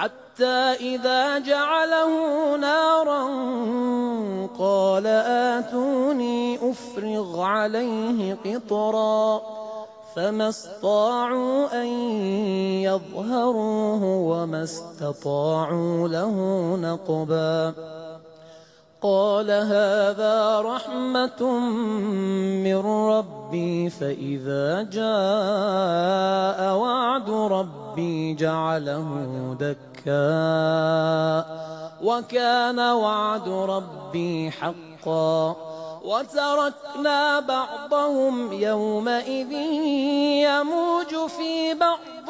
حتى إذا جعله نارا قال آتوني أفرغ عليه قطرا فما استطاعوا أن يظهروه وما استطاعوا له نقبا قال هذا رحمة من ربي فإذا جاء وعد ربي جعله دكا وكان وعد ربي حقا. وتركنا بعضهم يومئذ يموج في بعض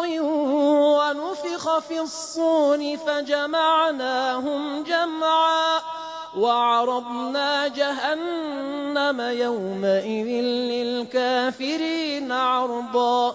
ونفخ في الصور فجمعناهم جمعا. وعرضنا جهنم يومئذ للكافرين عرضا.